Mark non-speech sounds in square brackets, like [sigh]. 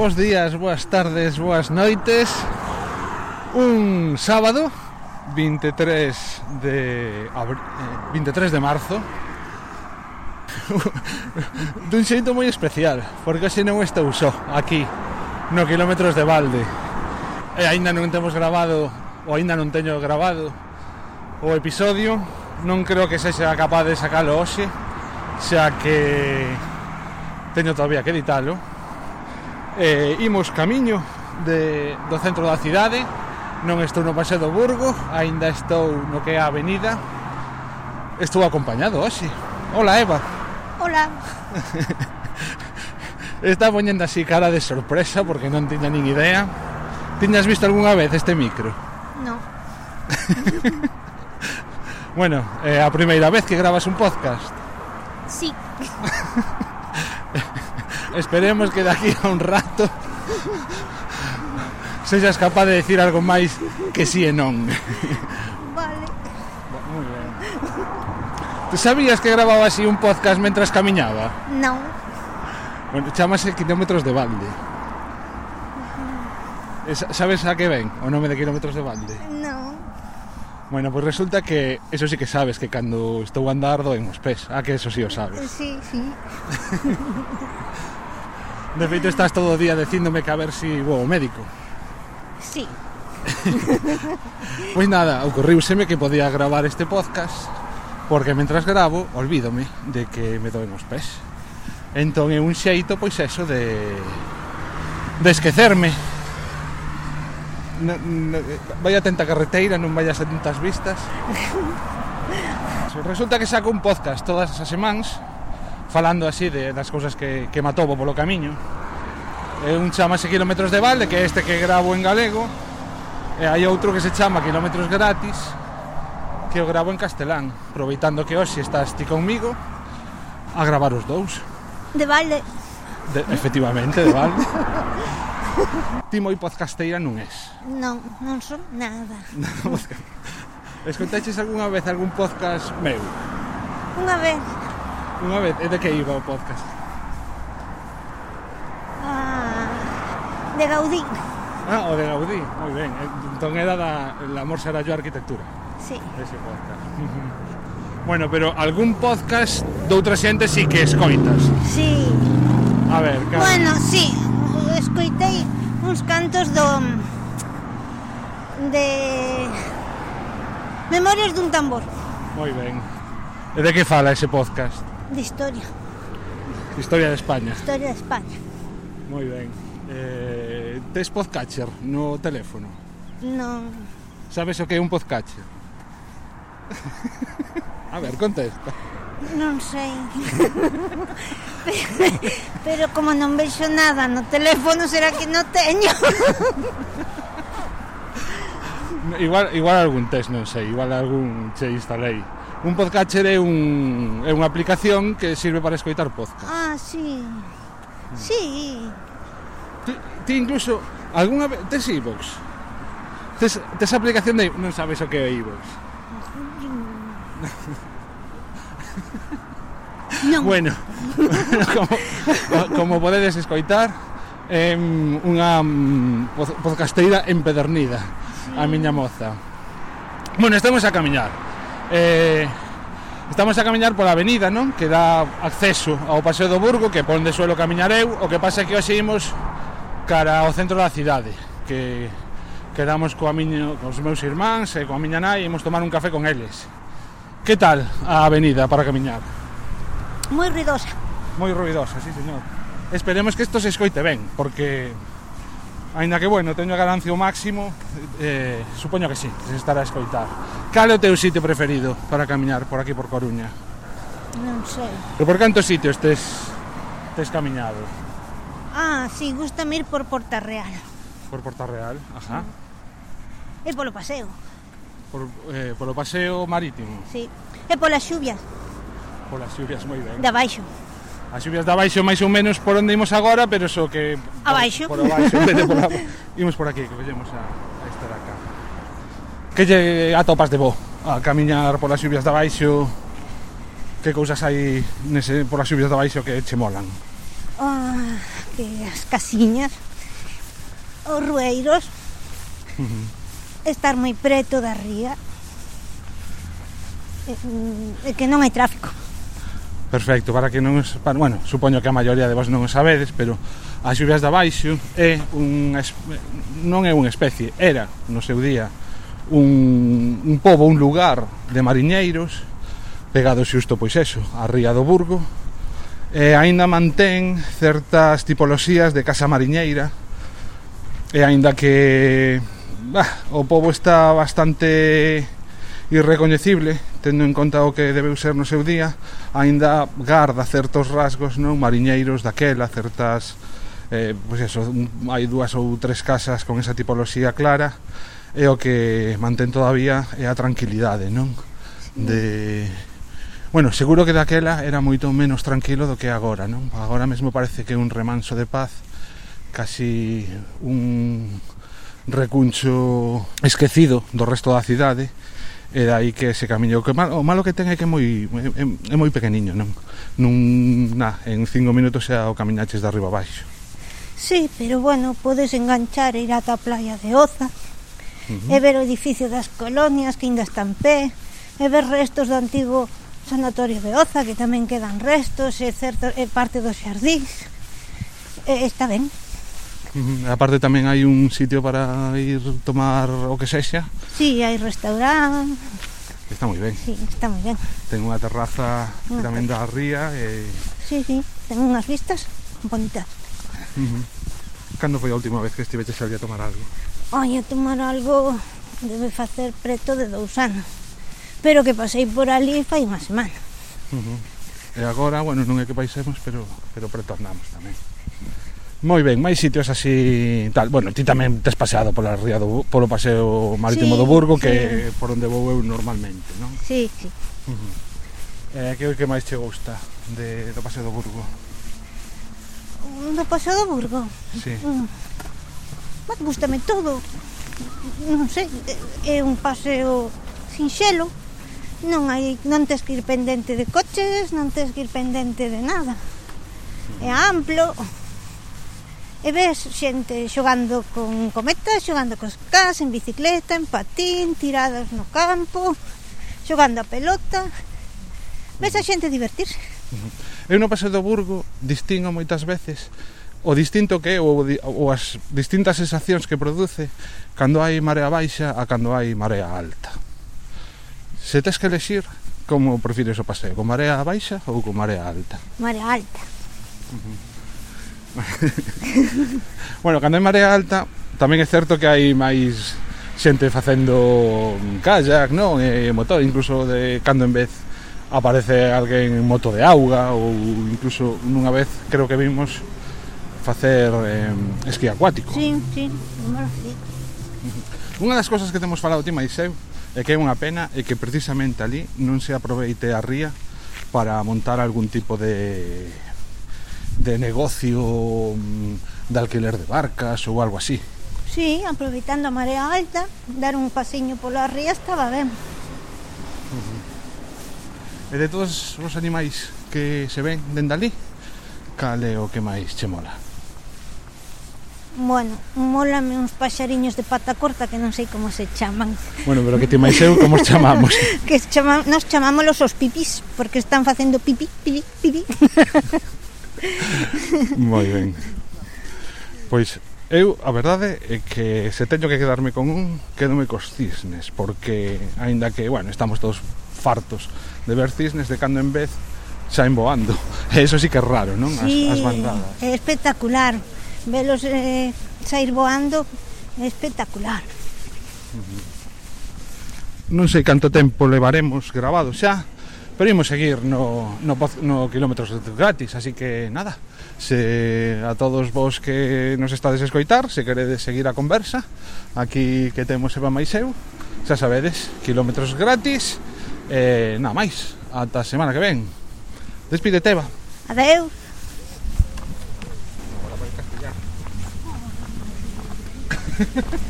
Bos días, boas tardes, boas noites. Un sábado 23 de abri... Eh, 23 de marzo. [laughs] Dun xeito moi especial porque se non estou só aquí no kilómetros de balde. E aínda non temos grabado ou aínda non teño grabado o episodio. Non creo que sexa capaz de sacalo hoxe xa que teño todavía que editalo eh, imos camiño de, do centro da cidade. Non estou no Paseo do Burgo aínda estou no que é a avenida. Estou acompañado hoxe. Hola Eva. Hola. [laughs] Está poñendo así cara de sorpresa porque non tiña nin idea. Tiñas visto algunha vez este micro? No. [laughs] Bueno, é eh, a primeira vez que gravas un podcast? Sí. [laughs] Esperemos que de aquí a un rato sexas capaz de decir algo máis que sí e non. Vale. Muy ben. Tú sabías que grababa así un podcast mentras camiñaba? Non. Bueno, chamase Kilómetros de Balde. Esa, sabes a que ven o nome de Kilómetros de Balde? Non. Bueno, pois pues resulta que eso sí que sabes que cando estou a andar doen os pés. Ah, que eso sí o sabes. Sí, sí. [laughs] De feito, estás todo o día dicíndome que a ver si vou ao médico. Sí. [laughs] pois nada, ocorriuseme que podía gravar este podcast porque mentras gravo olvídome de que me doen os pés. Entón é un xeito pois eso de de esquecerme. No, no, vaya tenta carreteira, non vayas a tantas vistas. [laughs] Resulta que saco un podcast todas as semanas falando así de, das cousas que, que matobo polo camiño. É un chamase Kilómetros de Balde que é este que gravo en galego e hai outro que se chama Kilómetros Gratis que o gravo en castelán aproveitando que hoxe estás ti conmigo a gravar os dous. De balde. De, efectivamente, de balde. [laughs] Ti moi podcasteira non és non, non son nada. [laughs] Escoitaches algunha vez algún podcast meu? unha vez. Unha vez, e de que iba o podcast? Ah, de Gaudí. Ah, o de Gaudí, moi ben. Entón eh, era da El Amor será yo arquitectura. Sí. Ese podcast. [laughs] bueno, pero algún podcast doutra xente sí que escoitas. Sí. A ver, claro. Bueno, sí, escoitei uns cantos do de Memorias dun tambor. Moi ben. E de que fala ese podcast? De historia. Historia de España. Historia de España. Moi ben. Eh, tes podcatcher no teléfono? Non. Sabes o que é un podcatcher? [laughs] A ver, contesta. Non sei. [laughs] pero, como non vexo nada no teléfono, será que non teño. [laughs] igual igual algún test, non sei, igual algún che instalei. Un podcatcher é, un, é unha aplicación que sirve para escoitar podcast. Ah, sí. Mm. Sí. Ti, ti incluso algunha vez tes iVoox? E tes, tes aplicación de non sabes o que é iVoox. [laughs] Non. Bueno, [laughs] como, como podedes escoitar, é unha mm, podcasteira empedernida, sí. a miña moza. Bueno, estamos a camiñar eh, estamos a camiñar pola avenida, non? Que dá acceso ao Paseo do Burgo, que pon de suelo camiñar eu, o que pasa é que hoxe imos cara ao centro da cidade, que quedamos coa miña, cos meus irmáns e coa miña nai e imos tomar un café con eles. Que tal a avenida para camiñar? Moi ruidosa. Moi ruidosa, sí, señor. Esperemos que isto se escoite ben, porque Ainda que, bueno, teño a ganancia o máximo eh, Supoño que sí, que se estará a escoitar Cal é o teu sitio preferido para camiñar por aquí por Coruña? Non sei Pero por cantos sitios tes, tes camiñado? Ah, si, sí, gusta ir por Porta Real Por Porta Real, ajá E polo paseo por, eh, polo paseo marítimo. Sí. E polas xubias Polas xubias, moi ben. De abaixo. As lluvias de abaixo máis ou menos por onde imos agora, pero só que abaixo. Por, por abaixo, por abaixo. [laughs] imos por aquí, que vellemos a, a esta acá. Que lle atopas de bo a camiñar polas lluvias de abaixo? Que cousas hai nese polas lluvias de abaixo que che molan? Oh, que as casiñas, os rueiros, estar moi preto da ría, e, e que non hai tráfico perfecto para que non es, para, bueno, supoño que a maioría de vos non o sabedes, pero as lluvias de abaixo é un non é unha especie, era no seu día un, un pobo, un lugar de mariñeiros pegado xusto pois eso, a ría do Burgo e aínda mantén certas tipoloxías de casa mariñeira e aínda que bah, o pobo está bastante irrecoñecible tendo en conta o que debeu ser no seu día, aínda garda certos rasgos non mariñeiros daquela, certas eh, pois eso, hai dúas ou tres casas con esa tipoloxía clara e o que mantén todavía é a tranquilidade, non? De Bueno, seguro que daquela era moito menos tranquilo do que agora, non? Agora mesmo parece que é un remanso de paz, casi un recuncho esquecido do resto da cidade, e dai que ese camiño que mal, o malo que ten é que é moi é, é moi pequeniño, non? Nun, na, en cinco minutos xa o camiñaches de arriba abaixo. Sí, pero bueno, podes enganchar e ir ata a playa de Oza uh -huh. e ver o edificio das colonias que ainda están pé e ver restos do antigo sanatorio de Oza que tamén quedan restos e, certo, e parte dos xardíns e, está ben. Aparte tamén hai un sitio para ir tomar o que sexa. Si, sí, hai restaurante. Está moi ben. Si, sí, está moi ben. Ten unha terraza ah, unha tamén da ría e eh. Si, sí, si, sí, ten unhas vistas bonitas. Uh -huh. Cando foi a última vez que estiveches ali a tomar algo? Ai, a tomar algo debe facer preto de dous anos. Pero que pasei por ali fai unha semana. Uh -huh. E agora, bueno, non é que paisemos, pero, pero retornamos tamén. Moi ben, máis sitios así tal. Bueno, ti tamén tes paseado pola ría do, polo paseo marítimo sí, do Burgo, sí. que por onde vou eu normalmente, non? Sí, sí. Uh -huh. Eh, que é o que máis te gusta de, do paseo do Burgo? Do paseo do Burgo? Sí. Mm. Mas gustame todo. Non sei, é un paseo sinxelo. Non hai, non tes que ir pendente de coches, non tes que ir pendente de nada. É amplo e ves xente xogando con cometas, xogando cos cas, en bicicleta, en patín, tiradas no campo, xogando a pelota. Ves a xente divertirse. Eu no Paseo do Burgo distingo moitas veces o distinto que é ou, ou as distintas sensacións que produce cando hai marea baixa a cando hai marea alta. Se tes que elegir, como prefires o paseo? Con marea baixa ou con marea alta? Marea alta. Uh -huh. [laughs] bueno, cando hai marea alta tamén é certo que hai máis xente facendo mm, kayak, non? E motor, incluso de cando en vez aparece alguén en moto de auga ou incluso nunha vez creo que vimos facer eh, esquí acuático. Sí, sí, sí. [laughs] Unha das cousas que temos falado ti máis eu é que é unha pena e que precisamente ali non se aproveite a ría para montar algún tipo de de negocio mm, de alquiler de barcas ou algo así. Sí, aproveitando a marea alta, dar un pasiño pola ría estaba ben. E de todos os animais que se ven dende ali, cal é o que máis che mola? Bueno, molame uns paxariños de pata corta que non sei como se chaman. Bueno, pero que ti máis eu como os chamamos? [laughs] que chama, nos chamámolos os pipis, porque están facendo pipi, pipi, pipi. [laughs] [laughs] Moi ben. Pois eu, a verdade, é que se teño que quedarme con un, quédome cos cisnes, porque, aínda que, bueno, estamos todos fartos de ver cisnes de cando en vez, saen voando. E [laughs] eso sí que é raro, non? Sí, as, as bandadas. É espectacular. Velos eh, sair voando é espectacular. Uh -huh. Non sei canto tempo levaremos grabado xa, Pero imos seguir no, no, no Kilómetros Gratis, así que nada, se, a todos vos que nos estades a escoitar, se queredes seguir a conversa, aquí que temos Eva Maiseu, xa sabedes, Kilómetros Gratis, eh, nada máis, ata a semana que ven. Despídete, Eva. Adeus. [laughs]